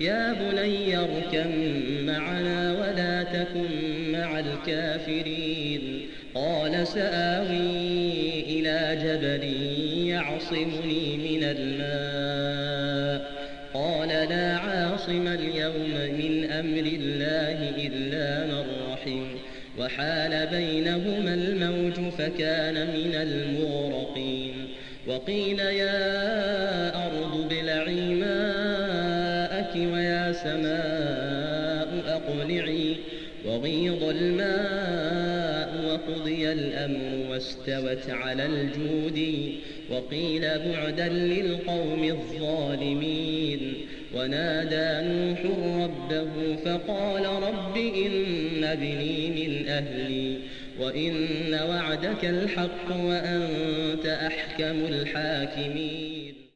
يا بني اركم معنا ولا تكن مع الكافرين. قال سآوي إلى جبل يعصمني من الماء. قال لا عاصم اليوم من أمر الله إلا من رحم. وحال بينهما الموج فكان من المغرقين. وقيل يا أرض ماءك ويا سماء أقلعي وغيض الماء وقضي الأمر واستوت على الجود وقيل بعدا للقوم الظالمين ونادى نوح ربه فقال رب إن ابني من أهلي وإن وعدك الحق وأنت أحكم الحاكمين